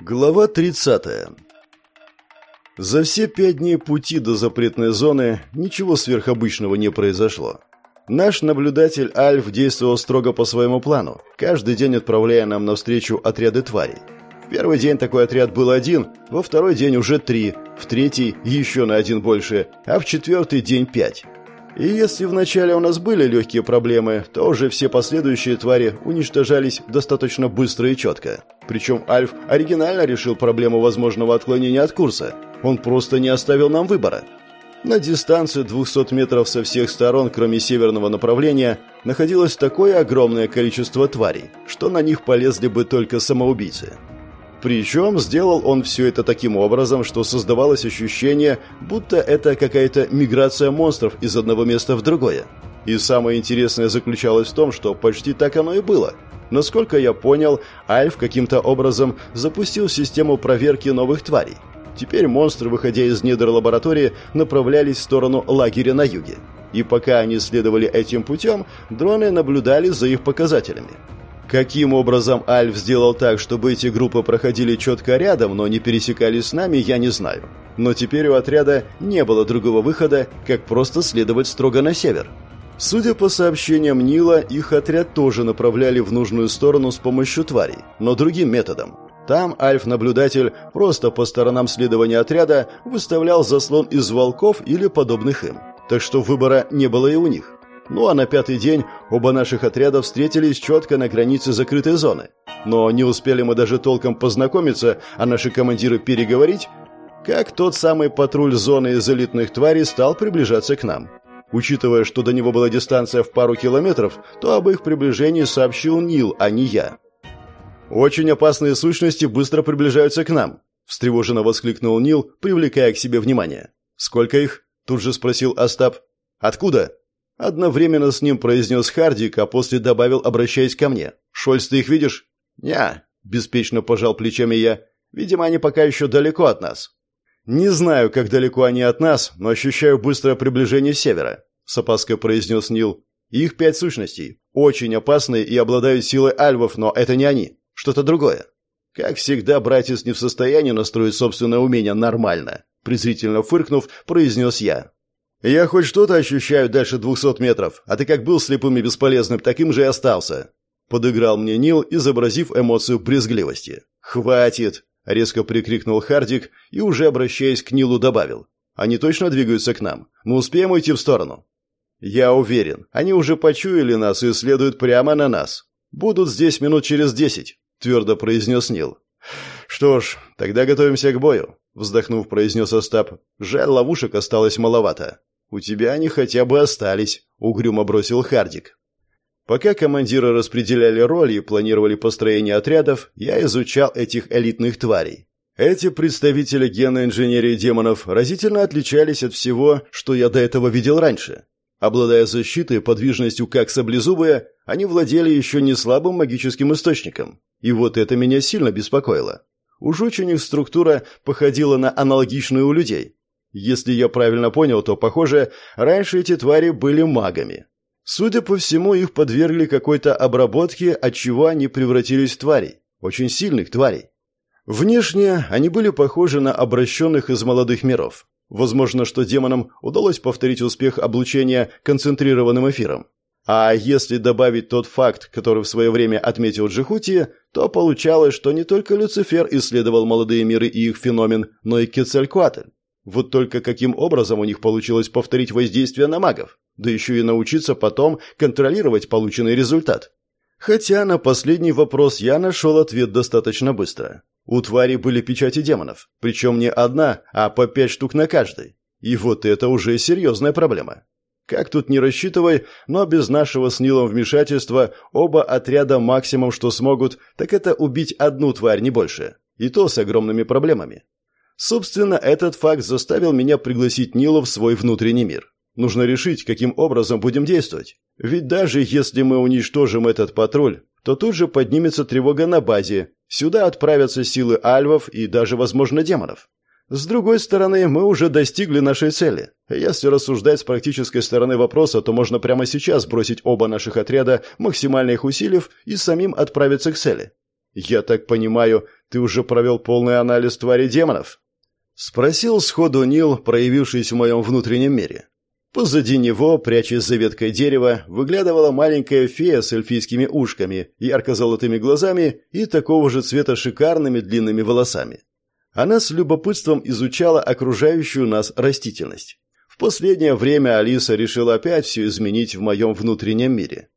Глава 30. За все пять дней пути до запретной зоны ничего сверхобычного не произошло. Наш наблюдатель Альф действовал строго по своему плану, каждый день отправляя нам навстречу отряды тварей. В первый день такой отряд был один, во второй день уже три, в третий еще на один больше, а в четвертый день пять. И если вначале у нас были легкие проблемы, то уже все последующие твари уничтожались достаточно быстро и четко. Причем Альф оригинально решил проблему возможного отклонения от курса. Он просто не оставил нам выбора. На дистанции 200 метров со всех сторон, кроме северного направления, находилось такое огромное количество тварей, что на них полезли бы только самоубийцы. Причем сделал он все это таким образом, что создавалось ощущение, будто это какая-то миграция монстров из одного места в другое. И самое интересное заключалось в том, что почти так оно и было. Насколько я понял, Альф каким-то образом запустил систему проверки новых тварей. Теперь монстры, выходя из недр лаборатории, направлялись в сторону лагеря на юге. И пока они следовали этим путем, дроны наблюдали за их показателями. Каким образом Альф сделал так, чтобы эти группы проходили четко рядом, но не пересекались с нами, я не знаю. Но теперь у отряда не было другого выхода, как просто следовать строго на север. Судя по сообщениям Нила, их отряд тоже направляли в нужную сторону с помощью тварей, но другим методом. Там Альф-наблюдатель просто по сторонам следования отряда выставлял заслон из волков или подобных им. Так что выбора не было и у них. Ну а на пятый день оба наших отряда встретились четко на границе закрытой зоны. Но не успели мы даже толком познакомиться, а наши командиры переговорить, как тот самый патруль зоны из элитных тварей стал приближаться к нам. Учитывая, что до него была дистанция в пару километров, то об их приближении сообщил Нил, а не я. «Очень опасные сущности быстро приближаются к нам», – встревоженно воскликнул Нил, привлекая к себе внимание. «Сколько их?» – тут же спросил Остап. «Откуда?» Одновременно с ним произнес Хардик, а после добавил, обращаясь ко мне. «Шольц, ты их видишь?» «Ня», – беспечно пожал плечами я. «Видимо, они пока еще далеко от нас». «Не знаю, как далеко они от нас, но ощущаю быстрое приближение севера», – с опаской произнес Нил. «Их пять сущностей. Очень опасные и обладают силой альвов, но это не они. Что-то другое». Как всегда, братец не в состоянии настроить собственное умение нормально. Презрительно фыркнув, произнес я. «Я хоть что-то ощущаю дальше двухсот метров, а ты как был слепым и бесполезным, таким же и остался». Подыграл мне Нил, изобразив эмоцию брезгливости. «Хватит!» — резко прикрикнул Хардик и, уже обращаясь к Нилу, добавил. «Они точно двигаются к нам? Мы успеем уйти в сторону?» «Я уверен. Они уже почуяли нас и следуют прямо на нас. Будут здесь минут через десять», — твердо произнес Нил. «Что ж, тогда готовимся к бою», — вздохнув, произнес Остап. «Жаль, ловушек осталось маловато». «У тебя они хотя бы остались», — угрюмо бросил Хардик. Пока командиры распределяли роли и планировали построение отрядов, я изучал этих элитных тварей. Эти представители генной инженерии демонов разительно отличались от всего, что я до этого видел раньше. Обладая защитой и подвижностью как саблезубые, они владели еще не слабым магическим источником. И вот это меня сильно беспокоило. Уж очень их структура походила на аналогичную у людей. Если я правильно понял, то, похоже, раньше эти твари были магами. Судя по всему, их подвергли какой-то обработке, от чего они превратились в тварей. Очень сильных тварей. Внешне они были похожи на обращенных из молодых миров. Возможно, что демонам удалось повторить успех облучения концентрированным эфиром. А если добавить тот факт, который в свое время отметил Джихути, то получалось, что не только Люцифер исследовал молодые миры и их феномен, но и Кецалькуатль. Вот только каким образом у них получилось повторить воздействие на магов? Да еще и научиться потом контролировать полученный результат. Хотя на последний вопрос я нашел ответ достаточно быстро. У твари были печати демонов, причем не одна, а по пять штук на каждой. И вот это уже серьезная проблема. Как тут не рассчитывай, но без нашего с Нилом вмешательства оба отряда максимум, что смогут, так это убить одну тварь, не больше. И то с огромными проблемами. Собственно, этот факт заставил меня пригласить Нила в свой внутренний мир. Нужно решить, каким образом будем действовать. Ведь даже если мы уничтожим этот патруль, то тут же поднимется тревога на базе. Сюда отправятся силы альвов и даже, возможно, демонов. С другой стороны, мы уже достигли нашей цели. Если рассуждать с практической стороны вопроса, то можно прямо сейчас бросить оба наших отряда, максимально их усилив, и самим отправиться к цели. Я так понимаю, ты уже провел полный анализ твари демонов?» Спросил сходу Нил, проявившись в моем внутреннем мире. Позади него, прячась за веткой дерева, выглядывала маленькая фея с эльфийскими ушками, ярко-золотыми глазами и такого же цвета шикарными длинными волосами. Она с любопытством изучала окружающую нас растительность. В последнее время Алиса решила опять все изменить в моем внутреннем мире.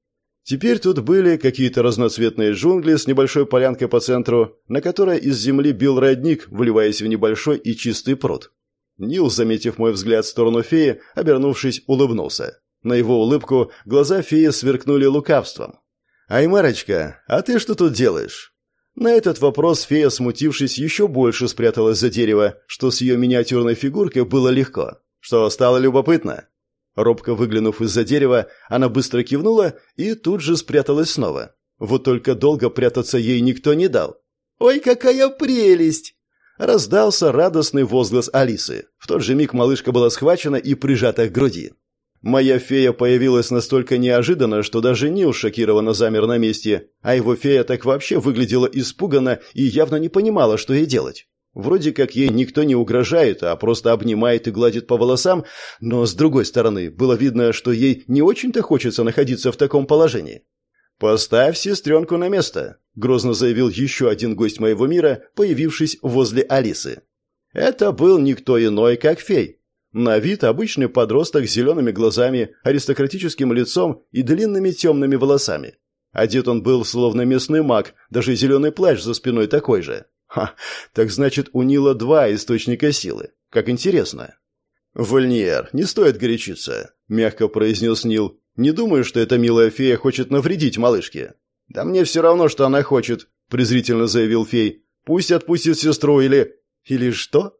Теперь тут были какие-то разноцветные джунгли с небольшой полянкой по центру, на которой из земли бил родник, вливаясь в небольшой и чистый пруд. Нил, заметив мой взгляд в сторону феи, обернувшись, улыбнулся. На его улыбку глаза феи сверкнули лукавством. «Аймарочка, а ты что тут делаешь?» На этот вопрос фея, смутившись, еще больше спряталась за дерево, что с ее миниатюрной фигуркой было легко. Что, стало любопытно? Робко выглянув из-за дерева, она быстро кивнула и тут же спряталась снова. Вот только долго прятаться ей никто не дал. «Ой, какая прелесть!» Раздался радостный возглас Алисы. В тот же миг малышка была схвачена и прижата к груди. Моя фея появилась настолько неожиданно, что даже Нил шокированно замер на месте, а его фея так вообще выглядела испуганно и явно не понимала, что ей делать. Вроде как ей никто не угрожает, а просто обнимает и гладит по волосам, но с другой стороны, было видно, что ей не очень-то хочется находиться в таком положении. «Поставь сестренку на место», — грозно заявил еще один гость моего мира, появившись возле Алисы. Это был никто иной, как фей. На вид обычный подросток с зелеными глазами, аристократическим лицом и длинными темными волосами. Одет он был словно местный маг, даже зеленый плащ за спиной такой же. Ха, так значит, у Нила два источника силы. Как интересно. «Вольниер, не стоит горячиться», — мягко произнес Нил, не думаю, что эта милая фея хочет навредить малышке. Да мне все равно, что она хочет, презрительно заявил фей. Пусть отпустит сестру или... Или что?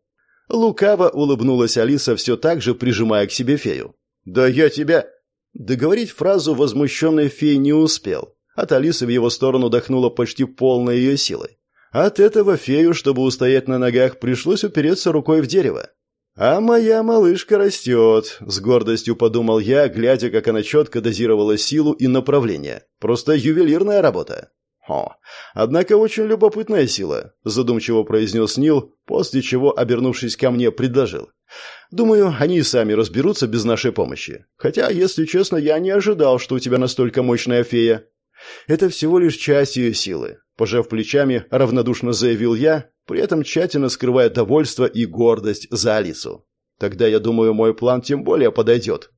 Лукаво улыбнулась Алиса, все так же прижимая к себе фею. «Да я тебя...» Договорить фразу возмущенный фей не успел. От Алисы в его сторону дохнуло почти полной ее силой. От этого фею, чтобы устоять на ногах, пришлось упереться рукой в дерево. «А моя малышка растет», — с гордостью подумал я, глядя, как она четко дозировала силу и направление. «Просто ювелирная работа». «Хо, однако очень любопытная сила», — задумчиво произнес Нил, после чего, обернувшись ко мне, предложил. «Думаю, они и сами разберутся без нашей помощи. Хотя, если честно, я не ожидал, что у тебя настолько мощная фея. Это всего лишь часть ее силы. Пожав плечами, равнодушно заявил я, при этом тщательно скрывая довольство и гордость за Алису. Тогда, я думаю, мой план тем более подойдет.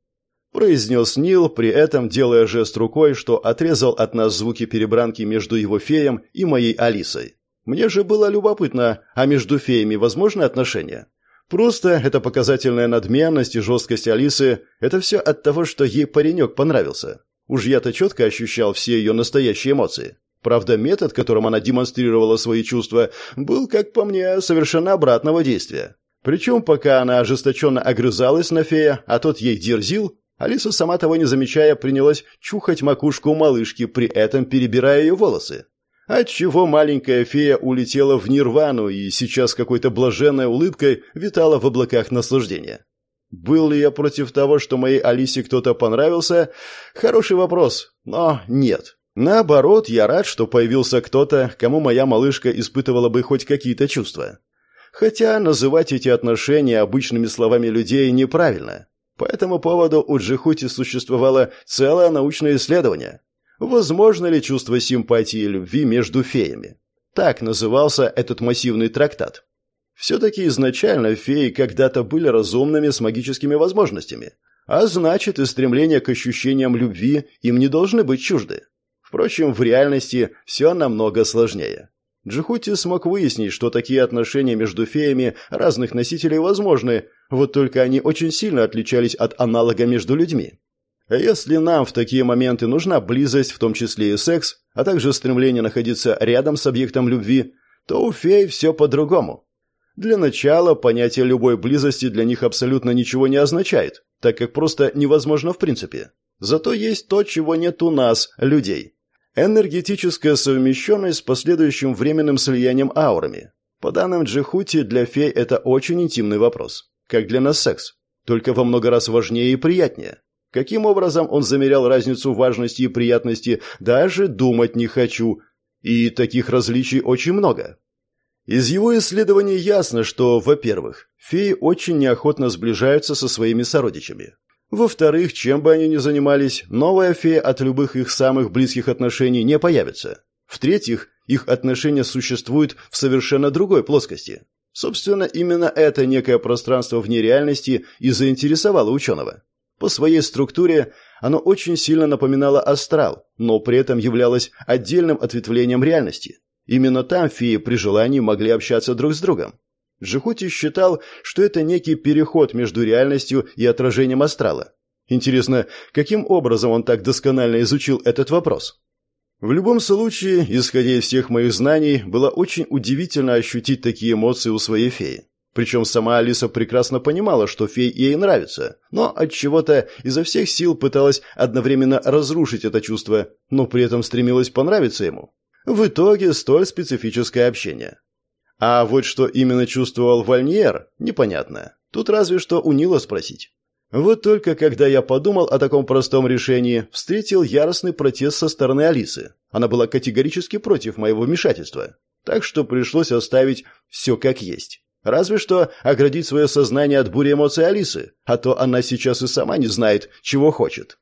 Произнес Нил, при этом делая жест рукой, что отрезал от нас звуки перебранки между его феем и моей Алисой. Мне же было любопытно, а между феями возможны отношения? Просто это показательная надменность и жесткость Алисы – это все от того, что ей паренек понравился. Уж я-то четко ощущал все ее настоящие эмоции. Правда, метод, которым она демонстрировала свои чувства, был, как по мне, совершенно обратного действия. Причем, пока она ожесточенно огрызалась на фея, а тот ей дерзил, Алиса, сама того не замечая, принялась чухать макушку малышки, при этом перебирая ее волосы. Отчего маленькая фея улетела в нирвану и сейчас какой-то блаженной улыбкой витала в облаках наслаждения. Был ли я против того, что моей Алисе кто-то понравился? Хороший вопрос, но нет. Наоборот, я рад, что появился кто-то, кому моя малышка испытывала бы хоть какие-то чувства. Хотя называть эти отношения обычными словами людей неправильно. По этому поводу у Джихути существовало целое научное исследование. Возможно ли чувство симпатии и любви между феями? Так назывался этот массивный трактат. Все-таки изначально феи когда-то были разумными с магическими возможностями, а значит и стремление к ощущениям любви им не должны быть чужды. Впрочем, в реальности все намного сложнее. Джихути смог выяснить, что такие отношения между феями разных носителей возможны, вот только они очень сильно отличались от аналога между людьми. А если нам в такие моменты нужна близость, в том числе и секс, а также стремление находиться рядом с объектом любви, то у фей все по-другому. Для начала понятие любой близости для них абсолютно ничего не означает, так как просто невозможно в принципе. Зато есть то, чего нет у нас, людей. Энергетическая совмещенность с последующим временным слиянием аурами. По данным Джихути, для фей это очень интимный вопрос. Как для нас секс. Только во много раз важнее и приятнее. Каким образом он замерял разницу важности и приятности, даже думать не хочу. И таких различий очень много. Из его исследований ясно, что, во-первых, феи очень неохотно сближаются со своими сородичами. Во-вторых, чем бы они ни занимались, новая фея от любых их самых близких отношений не появится. В-третьих, их отношения существуют в совершенно другой плоскости. Собственно, именно это некое пространство вне реальности и заинтересовало ученого. По своей структуре оно очень сильно напоминало астрал, но при этом являлось отдельным ответвлением реальности. Именно там феи при желании могли общаться друг с другом. Джихути считал, что это некий переход между реальностью и отражением астрала. Интересно, каким образом он так досконально изучил этот вопрос? В любом случае, исходя из всех моих знаний, было очень удивительно ощутить такие эмоции у своей феи. Причем сама Алиса прекрасно понимала, что фей ей нравится, но от чего-то изо всех сил пыталась одновременно разрушить это чувство, но при этом стремилась понравиться ему. В итоге столь специфическое общение. А вот что именно чувствовал Вальниер, непонятно. Тут разве что у Нила спросить. Вот только когда я подумал о таком простом решении, встретил яростный протест со стороны Алисы. Она была категорически против моего вмешательства. Так что пришлось оставить все как есть. Разве что оградить свое сознание от бури эмоций Алисы, а то она сейчас и сама не знает, чего хочет.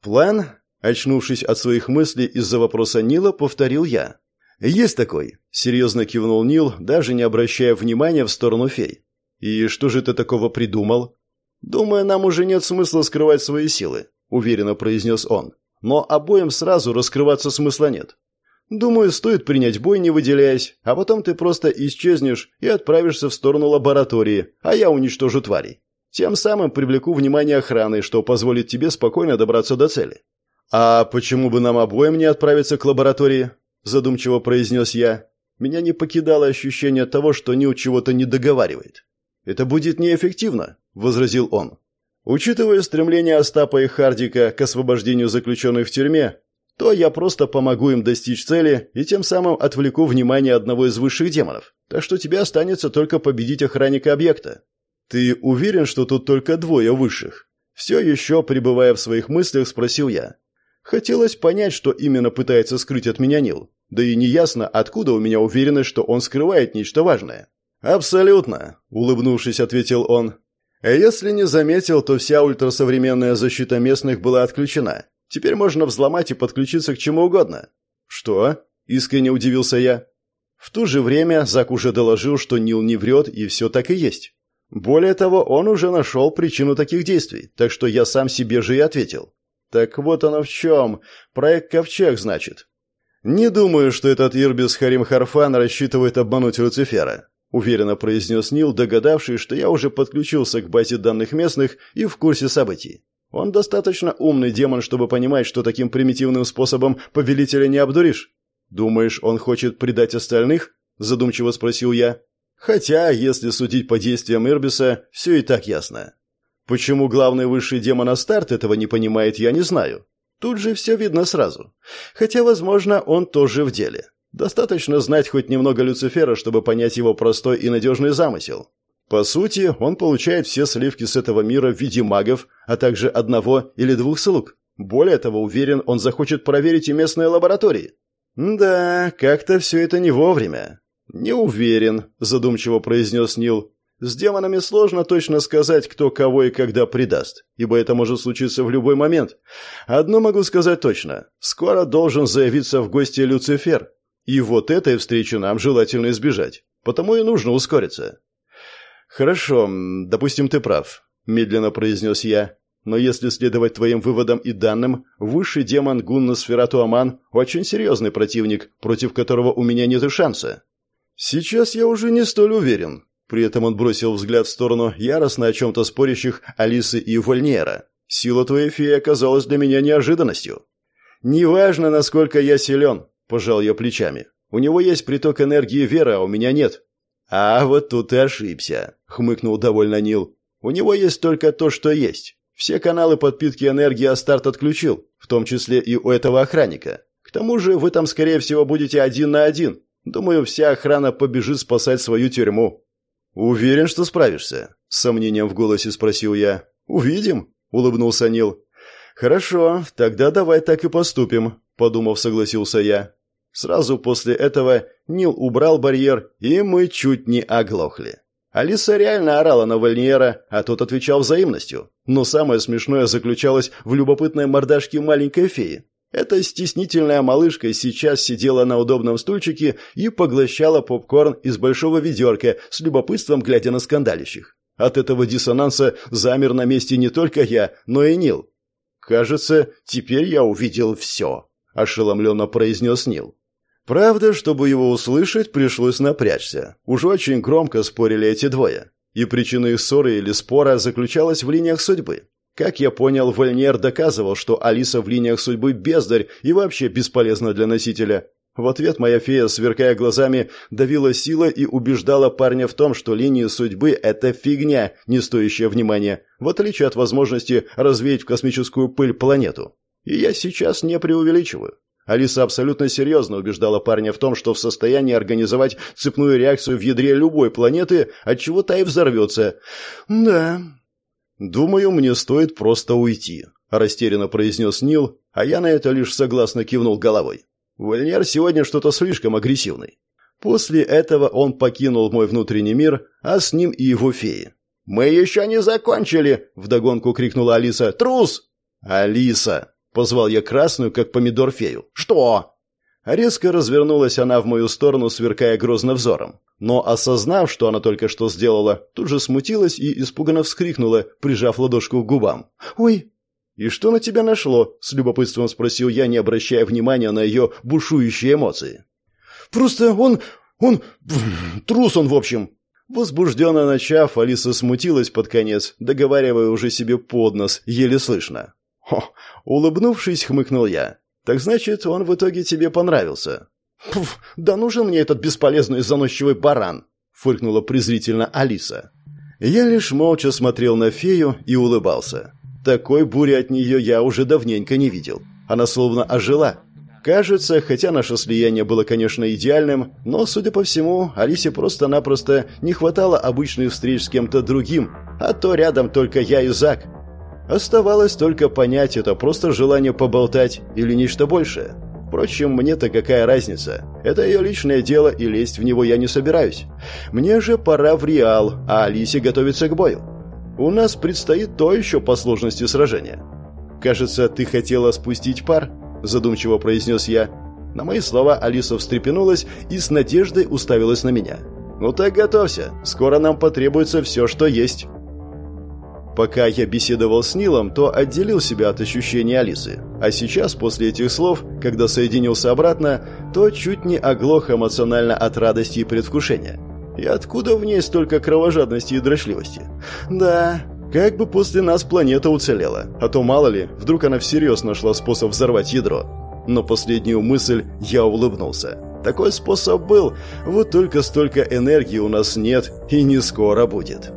План, очнувшись от своих мыслей из-за вопроса Нила, повторил я. «Есть такой», — серьезно кивнул Нил, даже не обращая внимания в сторону фей. «И что же ты такого придумал?» «Думаю, нам уже нет смысла скрывать свои силы», — уверенно произнес он. «Но обоим сразу раскрываться смысла нет. Думаю, стоит принять бой, не выделяясь, а потом ты просто исчезнешь и отправишься в сторону лаборатории, а я уничтожу тварей. Тем самым привлеку внимание охраны, что позволит тебе спокойно добраться до цели». «А почему бы нам обоим не отправиться к лаборатории?» – задумчиво произнес я. Меня не покидало ощущение того, что Нил чего-то не договаривает. «Это будет неэффективно», — возразил он. «Учитывая стремление Остапа и Хардика к освобождению заключенных в тюрьме, то я просто помогу им достичь цели и тем самым отвлеку внимание одного из высших демонов. Так что тебе останется только победить охранника объекта. Ты уверен, что тут только двое высших?» Все еще, пребывая в своих мыслях, спросил я. Хотелось понять, что именно пытается скрыть от меня Нил. Да и неясно, откуда у меня уверенность, что он скрывает нечто важное. «Абсолютно», — улыбнувшись, ответил он. «Если не заметил, то вся ультрасовременная защита местных была отключена. Теперь можно взломать и подключиться к чему угодно». «Что?» — искренне удивился я. В то же время Зак уже доложил, что Нил не врет, и все так и есть. Более того, он уже нашел причину таких действий, так что я сам себе же и ответил. Так вот оно в чем. Проект «Ковчег», значит. Не думаю, что этот Ирбис Харим Харфан рассчитывает обмануть Люцифера уверенно произнес Нил, догадавшись, что я уже подключился к базе данных местных и в курсе событий. Он достаточно умный демон, чтобы понимать, что таким примитивным способом повелителя не обдуришь. Думаешь, он хочет предать остальных? задумчиво спросил я. Хотя, если судить по действиям Ирбиса, все и так ясно. Почему главный высший демон Астарт этого не понимает, я не знаю. Тут же все видно сразу. Хотя, возможно, он тоже в деле. Достаточно знать хоть немного Люцифера, чтобы понять его простой и надежный замысел. По сути, он получает все сливки с этого мира в виде магов, а также одного или двух слуг. Более того, уверен, он захочет проверить и местные лаборатории. «Да, как-то все это не вовремя». «Не уверен», – задумчиво произнес Нил. «С демонами сложно точно сказать, кто кого и когда предаст, ибо это может случиться в любой момент. Одно могу сказать точно. Скоро должен заявиться в гости Люцифер, и вот этой встречи нам желательно избежать. Потому и нужно ускориться. Хорошо, допустим, ты прав, медленно произнес я. Но если следовать твоим выводам и данным, высший демон Гунна Сферату Аман очень серьезный противник, против которого у меня нет и шанса. Сейчас я уже не столь уверен. При этом он бросил взгляд в сторону яростно о чем-то спорящих Алисы и Вольнера. Сила твоей феи оказалась для меня неожиданностью. Неважно, насколько я силен, Пожал я плечами. У него есть приток энергии веры, а у меня нет. А вот тут ты ошибся, хмыкнул довольно Нил. У него есть только то, что есть. Все каналы подпитки энергии Астарт отключил, в том числе и у этого охранника. К тому же вы там, скорее всего, будете один на один. Думаю, вся охрана побежит спасать свою тюрьму. Уверен, что справишься? С сомнением в голосе спросил я. Увидим, улыбнулся Нил. Хорошо, тогда давай так и поступим, подумав, согласился я. Сразу после этого Нил убрал барьер, и мы чуть не оглохли. Алиса реально орала на Вольниера, а тот отвечал взаимностью. Но самое смешное заключалось в любопытной мордашке маленькой феи. Эта стеснительная малышка сейчас сидела на удобном стульчике и поглощала попкорн из большого ведерка, с любопытством глядя на скандалищих. От этого диссонанса замер на месте не только я, но и Нил. «Кажется, теперь я увидел все», – ошеломленно произнес Нил. Правда, чтобы его услышать, пришлось напрячься. Уж очень громко спорили эти двое. И причина их ссоры или спора заключалась в линиях судьбы. Как я понял, Вольнер доказывал, что Алиса в линиях судьбы бездарь и вообще бесполезна для носителя. В ответ моя фея, сверкая глазами, давила сила и убеждала парня в том, что линии судьбы – это фигня, не стоящая внимания, в отличие от возможности развеять в космическую пыль планету. И я сейчас не преувеличиваю. Алиса абсолютно серьезно убеждала парня в том, что в состоянии организовать цепную реакцию в ядре любой планеты, от чего та и взорвется. «Да». «Думаю, мне стоит просто уйти», – растерянно произнес Нил, а я на это лишь согласно кивнул головой. «Вольнер сегодня что-то слишком агрессивный». После этого он покинул мой внутренний мир, а с ним и его феи. «Мы еще не закончили!» – вдогонку крикнула Алиса. «Трус!» «Алиса!» Позвал я красную, как помидор фею. «Что?» Резко развернулась она в мою сторону, сверкая грозно взором. Но, осознав, что она только что сделала, тут же смутилась и испуганно вскрикнула, прижав ладошку к губам. «Ой!» «И что на тебя нашло?» – с любопытством спросил я, не обращая внимания на ее бушующие эмоции. «Просто он... он... трус он, в общем!» Возбужденно начав, Алиса смутилась под конец, договаривая уже себе под нос, еле слышно. «Хо, Улыбнувшись, хмыкнул я. «Так значит, он в итоге тебе понравился?» «Пф, да нужен мне этот бесполезный заносчивый баран!» — фыркнула презрительно Алиса. Я лишь молча смотрел на фею и улыбался. Такой бури от нее я уже давненько не видел. Она словно ожила. Кажется, хотя наше слияние было, конечно, идеальным, но, судя по всему, Алисе просто-напросто не хватало обычных встреч с кем-то другим, а то рядом только я и Зак. Оставалось только понять, это просто желание поболтать или нечто большее. Впрочем, мне-то какая разница? Это ее личное дело, и лезть в него я не собираюсь. Мне же пора в Реал, а Алисе готовится к бою. У нас предстоит то еще по сложности сражения. «Кажется, ты хотела спустить пар?» – задумчиво произнес я. На мои слова Алиса встрепенулась и с надеждой уставилась на меня. «Ну так готовься, скоро нам потребуется все, что есть». Пока я беседовал с Нилом, то отделил себя от ощущений Алисы. А сейчас, после этих слов, когда соединился обратно, то чуть не оглох эмоционально от радости и предвкушения. И откуда в ней столько кровожадности и дрочливости? Да, как бы после нас планета уцелела. А то, мало ли, вдруг она всерьез нашла способ взорвать ядро. Но последнюю мысль я улыбнулся. Такой способ был, вот только столько энергии у нас нет и не скоро будет.